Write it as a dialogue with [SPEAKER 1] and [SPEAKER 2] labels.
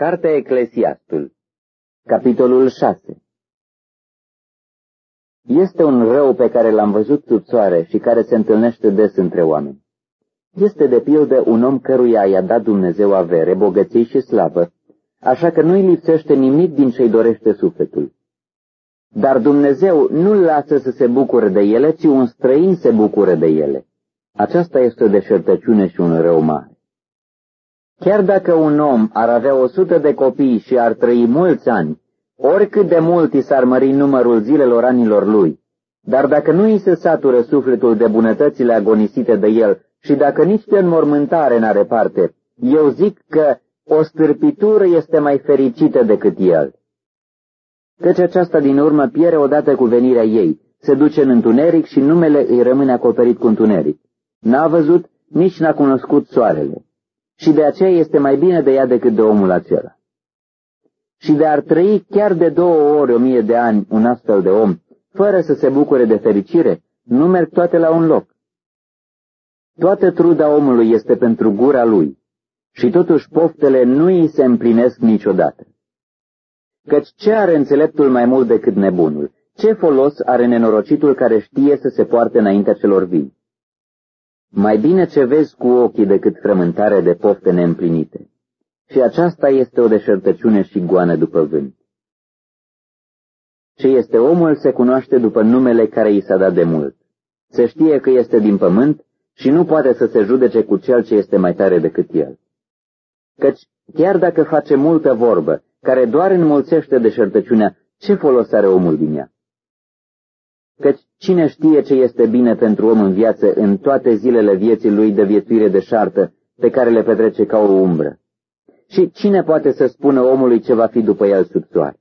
[SPEAKER 1] Cartea Eclesiastul Capitolul 6 Este un rău pe care l-am văzut sub soare și care se întâlnește des între oameni. Este de pildă un om căruia i-a dat Dumnezeu avere, bogății și slavă, așa că nu-i lipsește nimic din ce-i dorește sufletul. Dar Dumnezeu nu-l lasă să se bucure de ele, ci un străin se bucură de ele. Aceasta este o deșertăciune și un rău mare. Chiar dacă un om ar avea o sută de copii și ar trăi mulți ani, oricât de mult i s-ar mări numărul zilelor anilor lui, dar dacă nu îi se satură sufletul de bunătățile agonisite de el și dacă nici de înmormântare n-are parte, eu zic că o stârpitură este mai fericită decât el. Căci aceasta din urmă piere odată cu venirea ei, se duce în întuneric și numele îi rămâne acoperit cu întuneric. N-a văzut, nici n-a cunoscut soarele și de aceea este mai bine de ea decât de omul acela. Și de ar trăi chiar de două ori o mie de ani un astfel de om, fără să se bucure de fericire, nu merg toate la un loc. Toată truda omului este pentru gura lui și totuși poftele nu îi se împlinesc niciodată. Căci ce are înțeleptul mai mult decât nebunul? Ce folos are nenorocitul care știe să se poarte înaintea celor vii? Mai bine ce vezi cu ochii decât frământare de pofte neîmplinite. Și aceasta este o deșertăciune și goană după vânt. Ce este omul se cunoaște după numele care i s-a dat de mult. Se știe că este din pământ și nu poate să se judece cu cel ce este mai tare decât el. Căci, chiar dacă face multă vorbă, care doar înmulțește deșertăciunea, ce folos are omul din ea? Căci cine știe ce este bine pentru om în viață în toate zilele vieții lui de viețuire de șartă, pe care le petrece ca o umbră? Și cine poate să spună omului ce va fi după el sub soare?